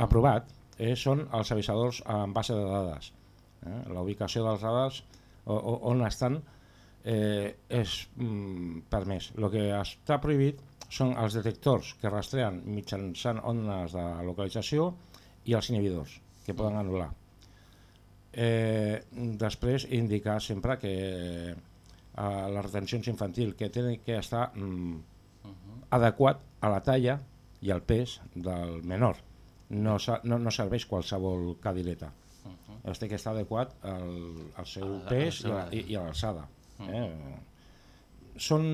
aprovat eh, són els avisadors en base de dades. Eh? La ubicació dels radars o, o, on estan, eh, és mm, permès. El que està prohibit són els detectors que rastrean mitjançant ones de localització i els inhibidors, que poden anul·lar. Eh, després indicar sempre que eh, les retencions infantil que tenen que estar mm, adequat a la talla i al pes del menor. No, no, no serveix qualsevol cadireta. Uh -huh. té que estar adequat al, al seu A la- a la pes a, i, i a l'alçada. Eh? Són,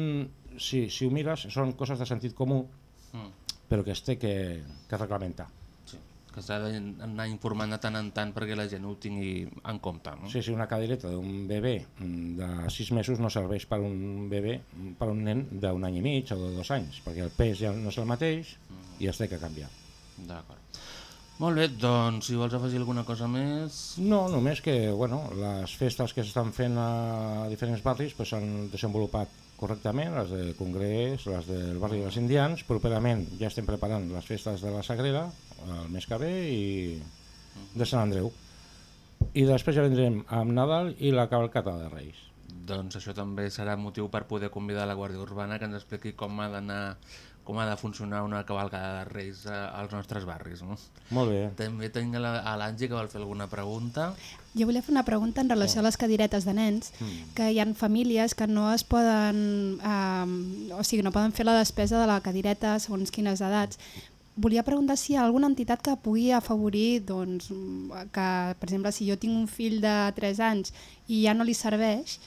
si, si ho mires, són coses de sentit comú, Mm. però que es té que, que reglamentar. Sí, que s'ha d'anar informant de tant en tant perquè la gent ho tingui en compte. No? Sí, sí, una cadireta d'un bebè de 6 mesos no serveix per un bebè, per un nen d'un any i mig o de dos anys, perquè el pes ja no és el mateix i es té que canviar. D'acord. Molt bé, doncs si vols afegir alguna cosa més... No, només que bueno, les festes que s'estan fent a diferents barris pues, s'han desenvolupat correctament, les de Congrés, les del barri dels Indians, properament ja estem preparant les festes de la Sagrera el mes que ve i de Sant Andreu. I després ja vendrem amb Nadal i la cavalcata de Reis. Doncs això també serà motiu per poder convidar la Guàrdia Urbana que ens expliqui com ha d'anar com ha de funcionar una cavalcada de Reis eh, als nostres barris. No? Molt bé. També tinc la- a l'Angi que vol fer alguna pregunta. Jo volia fer una pregunta en relació a les cadiretes de nens, que hi ha famílies que no es poden, eh, o sigui, no poden fer la despesa de la cadireta segons quines edats. Volia preguntar si hi ha alguna entitat que pugui afavorir doncs, que, per exemple, si jo tinc un fill de 3 anys i ja no li serveix,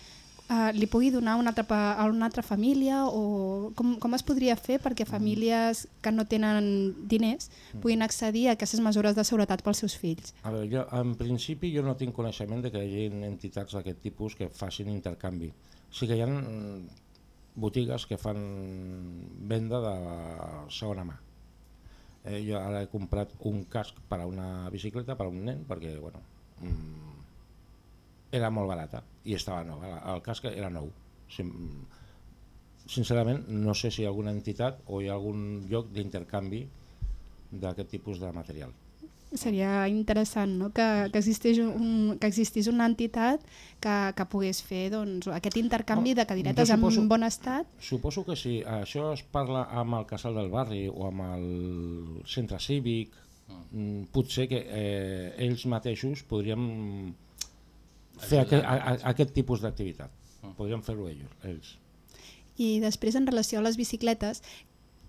eh, li pugui donar a una altra, a una altra família o com, com es podria fer perquè famílies que no tenen diners puguin accedir a aquestes mesures de seguretat pels seus fills? A veure, jo, en principi jo no tinc coneixement de que hi hagi entitats d'aquest tipus que facin intercanvi. Sí que hi ha mm, botigues que fan venda de segona mà. Eh, jo ara he comprat un casc per a una bicicleta, per a un nen, perquè bueno, mm, era molt barata i estava nova, el casc era nou. Sincerament no sé si hi ha alguna entitat o hi ha algun lloc d'intercanvi d'aquest tipus de material. Seria interessant no? que, que, existeix un, que existís una entitat que, que pogués fer doncs, aquest intercanvi de cadiretes jo suposo- en bon estat. Suposo que si això es parla amb el casal del barri o amb el centre cívic, mm. potser que eh, ells mateixos podrien fer aquest, a, a, aquest tipus d'activitat. Podrien fer-ho ells, ells. I després en relació a les bicicletes,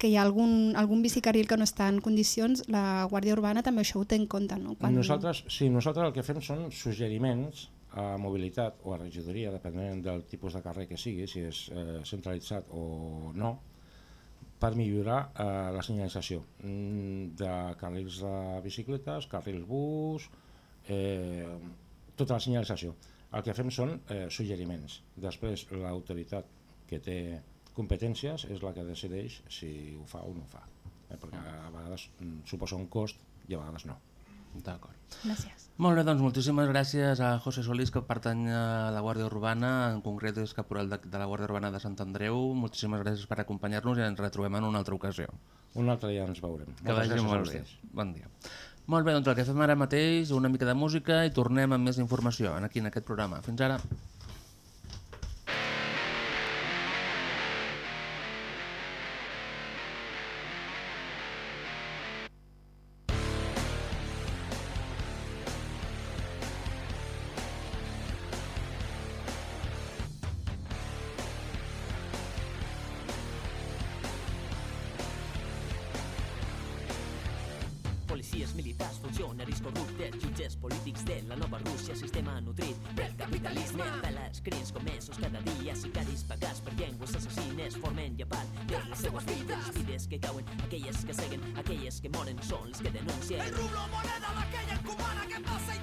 que hi ha algun, algun bicicarril que no està en condicions, la Guàrdia Urbana també això ho té en compte. No? Nosaltres, sí, nosaltres el que fem són suggeriments a mobilitat o a regidoria, depenent del tipus de carrer que sigui, si és eh, centralitzat o no, per millorar eh, la senyalització mm, de carrils de bicicletes, carrils bus, eh, tota la senyalització. El que fem són eh, suggeriments. Després l'autoritat que té competències és la que decideix si ho fa o no ho fa. Eh, perquè a vegades mm, suposa un cost i a vegades no. D'acord. Gràcies. Molt bé, doncs moltíssimes gràcies a José Solís, que pertany a la Guàrdia Urbana, en concret és caporal de, de la Guàrdia Urbana de Sant Andreu. Moltíssimes gràcies per acompanyar-nos i ens retrobem en una altra ocasió. Un altre dia ens veurem. Que Moltes vagi molt bé. Bon dia. Molt bé, doncs el que fem ara mateix, una mica de música i tornem amb més informació aquí en aquest programa. Fins ara. Policies militars, funcionaris corruptes, jutges polítics de la nova Rússia, sistema nutrit pel capitalisme. Peles, crims comesos cada dia, sicaris pagats per llengües assassines, formen part de les seues vides, les vides que cauen, aquelles que seguen, aquelles que moren, són les que denuncien. El rublo moneda d'aquella encomana que passa i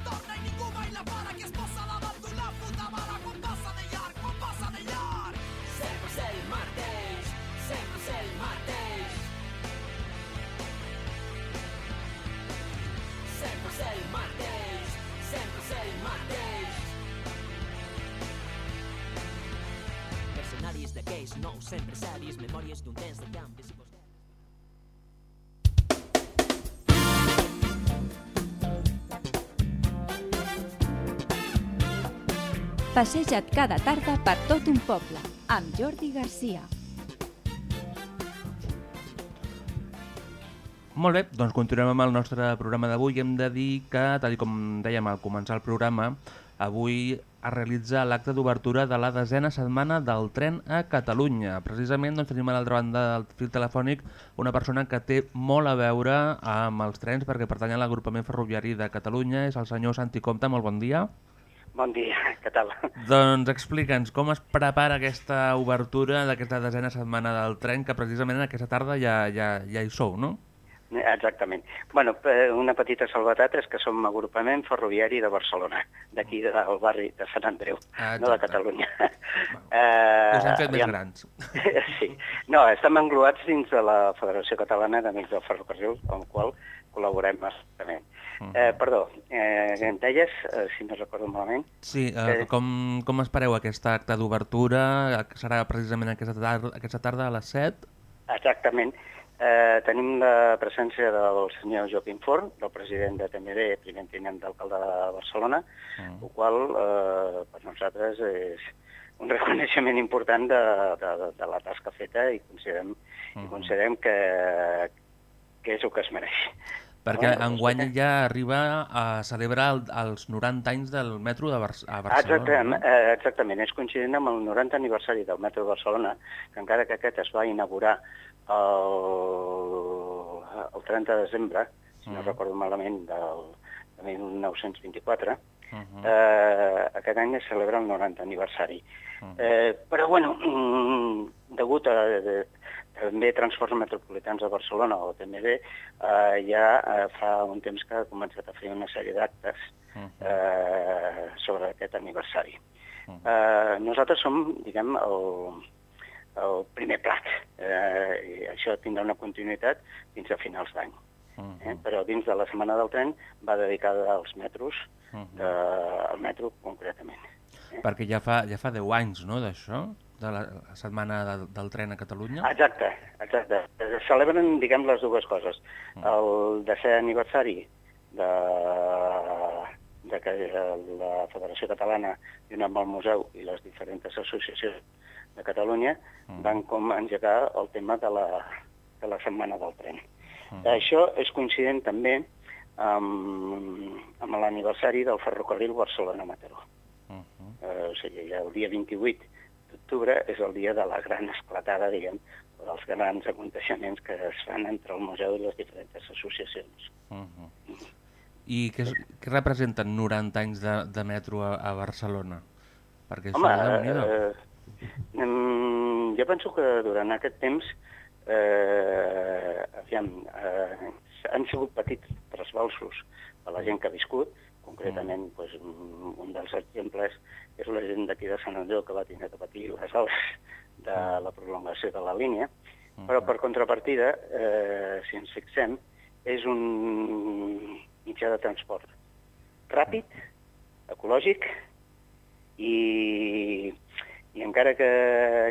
D'aquells nous empresaris, memòries d'un temps de canvis i posters. Passeja't cada tarda per tot un poble, amb Jordi Garcia. Molt bé, doncs continuem amb el nostre programa d'avui. Hem de dir que, tal com dèiem al començar el programa, avui es realitza l'acte d'obertura de la desena setmana del tren a Catalunya. Precisament doncs, tenim a l'altra banda del fil telefònic una persona que té molt a veure amb els trens perquè pertany a l'agrupament ferroviari de Catalunya, és el senyor Santi Comte. Molt bon dia. Bon dia, què tal? Doncs explica'ns com es prepara aquesta obertura d'aquesta desena setmana del tren, que precisament aquesta tarda ja, ja, ja hi sou, no? Exactament. bueno, pe- una petita salvetat és que som agrupament ferroviari de Barcelona, d'aquí del barri de Sant Andreu, Ah, no de exacte. Catalunya. eh, Us hem fet més grans. sí. No, estem engloats dins de la Federació Catalana d'Amics del Ferrocarril, amb la qual col·laborem bastament. Eh, perdó, eh, em deies, eh, si no recordo malament, Sí, eh, com, com espereu aquest acte d'obertura? Serà precisament aquesta tarda, aquesta tarda a les 7? Exactament. Eh, tenim la presència del senyor Joaquim Forn, del president de TMD, primer tinent d'alcalde de Barcelona, mm. el qual eh, per nosaltres és un reconeixement important de, de, de la tasca feta i considerem, mm. i considerem que, que és el que es mereix. Perquè No? enguany ja arriba a celebrar el, els 90 anys del metro de Bar a Barcelona. Exactament, eh, exactament, és coincident amb el 90 aniversari del metro de Barcelona, que encara que aquest es va inaugurar el, el 30 de desembre, si no Mhm. recordo malament, del, de 1924, Uh -huh. eh, aquest any es celebra el 90 aniversari. Mhm. Eh, però, bueno, mm, degut a de, també Transports Metropolitans de Barcelona, o TMB, eh, ja eh, fa un temps que ha començat a fer una sèrie d'actes eh, sobre aquest aniversari. Eh, nosaltres som, diguem, el, el primer plat, eh, i això tindrà una continuïtat fins a finals d'any. Eh? Però dins de la Setmana del Tren va dedicada als metros, de, al metro concretament. Perquè ja fa, ja fa 10 anys, no, d'això? De la setmana de, del tren a Catalunya? Exacte, exacte. Es celebren, diguem, les dues coses. El desè aniversari de, de que la Federació Catalana, junt amb el museu i les diferents associacions de Catalunya, van com engegar el tema de la, de la Setmana del Tren. Això és coincident també amb, amb l'aniversari del ferrocarril Barcelona-Mataró. Eh, o sigui, el dia 28 d'octubre és el dia de la gran esclatada, diguem, dels grans aconteixements que es fan entre el museu i les diferents associacions. Uh -huh. I què, és- què representen 90 anys de, de metro a, a Barcelona? Perquè Home, això déu eh, mm, jo penso que durant aquest temps eh, aviam, eh, han sigut petits trasbalsos a la gent que ha viscut, concretament pues, un un dels exemples és la gent d'aquí de Sant Andreu que va tenir que patir les als de la prolongació de la línia, però per contrapartida, eh, si ens fixem, és un mitjà de transport ràpid, ecològic i, i encara que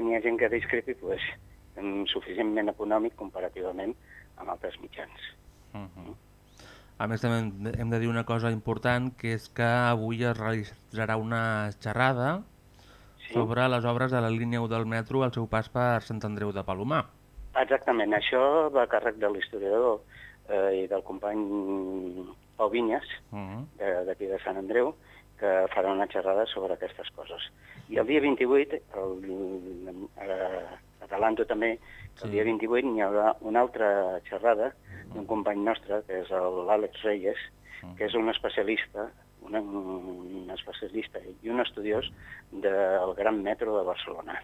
n'hi ha gent que discrepi, pues, em, suficientment econòmic comparativament amb altres mitjans. A més, també hem de- de dir una cosa important, que és que avui es realitzarà una xerrada Sí. sobre les obres de la línia 1 del metro al seu pas per Sant Andreu de Palomar. Exactament, això va a càrrec de l'historiador eh, i del company Pau Vinyes, Uh -huh. de- d'aquí de Sant Andreu, que farà una xerrada sobre aquestes coses. I el dia 28, el, eh, adelanto també, que el dia 28 n'hi haurà una altra xerrada d'un company nostre, que és l'Àlex Reyes, que és un especialista, un, un especialista i un estudiós del Gran Metro de Barcelona.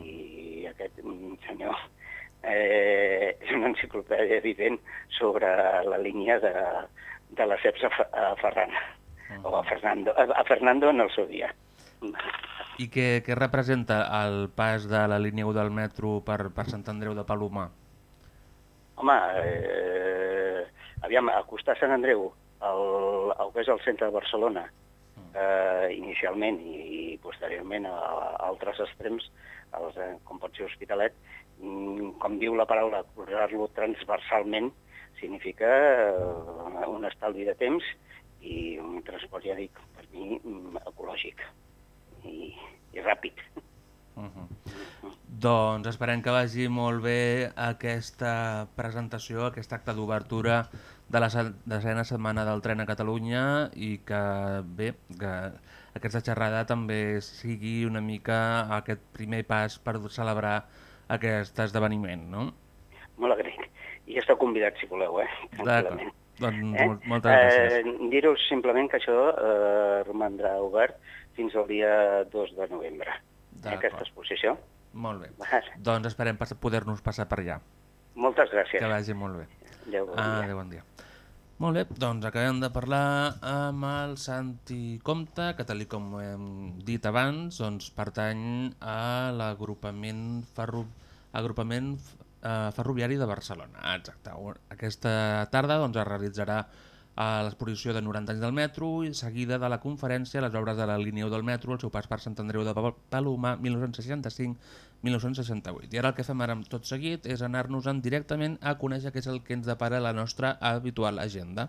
I aquest mm, senyor eh, és una enciclopèdia vivent sobre la línia de, de la CEPS a, Fe- a Ferran, o a Fernando, a, Fernando en el seu dia. I què, què representa el pas de la línia 1 del metro per, per Sant Andreu de Palomar? Home, eh, aviam, acostar Sant Andreu al, al que és el centre de Barcelona, eh, inicialment i, i posteriorment a, a altres extrems, als, eh, com pot ser Hospitalet, mm, com diu la paraula, posar-lo transversalment significa eh, un estalvi de temps i un transport, ja dic, per mi, mm, ecològic. i, i ràpid. Uh -huh. Doncs esperem que vagi molt bé aquesta presentació, aquest acte d'obertura de la se- desena setmana del tren a Catalunya i que bé, que aquesta xerrada també sigui una mica aquest primer pas per celebrar aquest esdeveniment, no? Molt agraït. I esteu convidats, si voleu, eh? Tranquil·lament. Doncs mol- moltes gràcies. Eh, Dir-vos simplement que això eh, romandrà obert fins al dia 2 de novembre. D'acord. Aquesta exposició. Molt bé. Vale. Doncs esperem poder-nos passar per allà. Moltes gràcies. Que vagi molt bé. Adéu, bon ah, dia. adéu, bon dia. Molt bé, doncs acabem de parlar amb el Santi Comte, que tal com hem dit abans, doncs pertany a l'agrupament ferro... agrupament eh, ferroviari de Barcelona. Exacte. Aquesta tarda doncs, es realitzarà a l'exposició de 90 anys del metro i seguida de la conferència les obres de la línia 1 del metro, el seu pas per Sant Andreu de Pa- Palomar 1965-1968. I ara el que fem ara tot seguit és anar-nos-en directament a conèixer què és el que ens depara la nostra habitual agenda.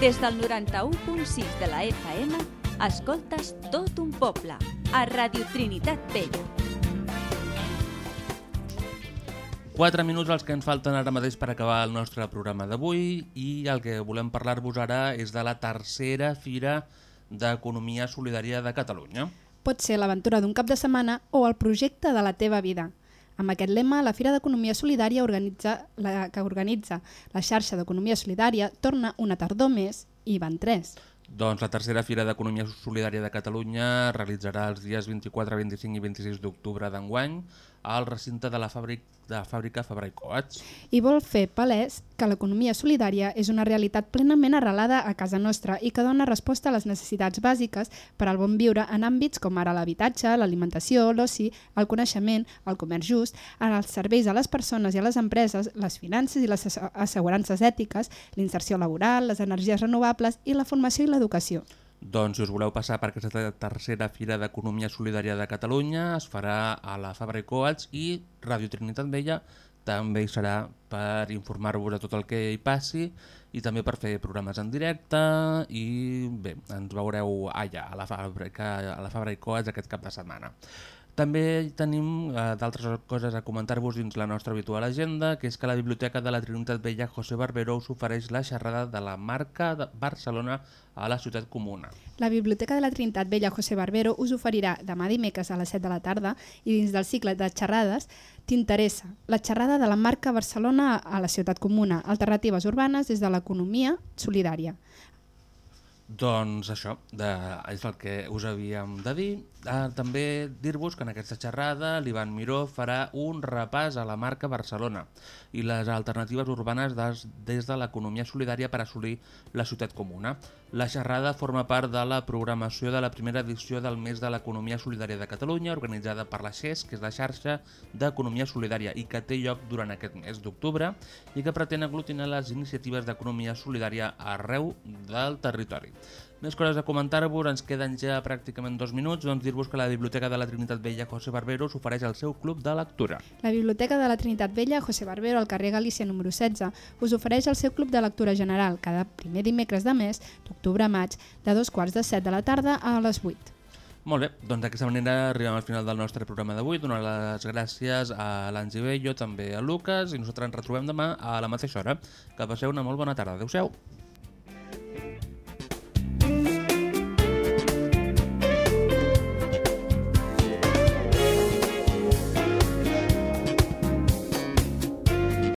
Des del 91.6 de la FM, escoltes tot un poble, a Radio Trinitat Vella. 4 minuts els que ens falten ara mateix per acabar el nostre programa d'avui i el que volem parlar-vos ara és de la tercera Fira d'Economia Solidària de Catalunya. Pot ser l'aventura d'un cap de setmana o el projecte de la teva vida. Amb aquest lema, la Fira d'Economia Solidària organitza, la, que organitza la xarxa d'Economia Solidària torna una tardor més i van tres. Doncs la tercera Fira d'Economia Solidària de Catalunya realitzarà els dies 24, 25 i 26 d'octubre d'enguany al recinte de la, fàbric, de fàbrica Fabra i Coats. I vol fer palès que l'economia solidària és una realitat plenament arrelada a casa nostra i que dona resposta a les necessitats bàsiques per al bon viure en àmbits com ara l'habitatge, l'alimentació, l'oci, el coneixement, el comerç just, els serveis a les persones i a les empreses, les finances i les asse- assegurances ètiques, l'inserció laboral, les energies renovables i la formació i l'educació. Doncs si us voleu passar per aquesta tercera Fira d'Economia Solidària de Catalunya es farà a la Fabra i Coats i Radio Trinitat Vella també hi serà per informar-vos de tot el que hi passi i també per fer programes en directe i bé, ens veureu allà a la Fàbrica, a la Fabra i Coats aquest cap de setmana. També tenim eh, d'altres coses a comentar-vos dins la nostra habitual agenda, que és que la Biblioteca de la Trinitat Vella José Barbero us ofereix la xerrada de la marca de Barcelona a la ciutat comuna. La Biblioteca de la Trinitat Vella José Barbero us oferirà demà dimecres a les 7 de la tarda i dins del cicle de xerrades t'interessa la xerrada de la marca Barcelona a la ciutat comuna, alternatives urbanes des de l'economia solidària. Doncs això, de, és el que us havíem de dir. Ah, també dir-vos que en aquesta xerrada l'Ivan Miró farà un repàs a la marca Barcelona i les alternatives urbanes des, des de l'economia solidària per assolir la ciutat comuna. La xerrada forma part de la programació de la primera edició del mes de l'economia solidària de Catalunya, organitzada per la XES, que és la xarxa d'economia solidària i que té lloc durant aquest mes d'octubre i que pretén aglutinar les iniciatives d'economia solidària arreu del territori. Més coses a comentar-vos, ens queden ja pràcticament dos minuts, doncs dir-vos que la Biblioteca de la Trinitat Vella José Barbero us ofereix el seu club de lectura. La Biblioteca de la Trinitat Vella José Barbero al carrer Galícia número 16 us ofereix el seu club de lectura general cada primer dimecres de mes, d'octubre a maig, de dos quarts de set de la tarda a les 8. Molt bé, doncs d'aquesta manera arribem al final del nostre programa d'avui. Donar les gràcies a l'Angi Bello, també a Lucas, i nosaltres ens retrobem demà a la mateixa hora. Que passeu una molt bona tarda. Adéu-siau.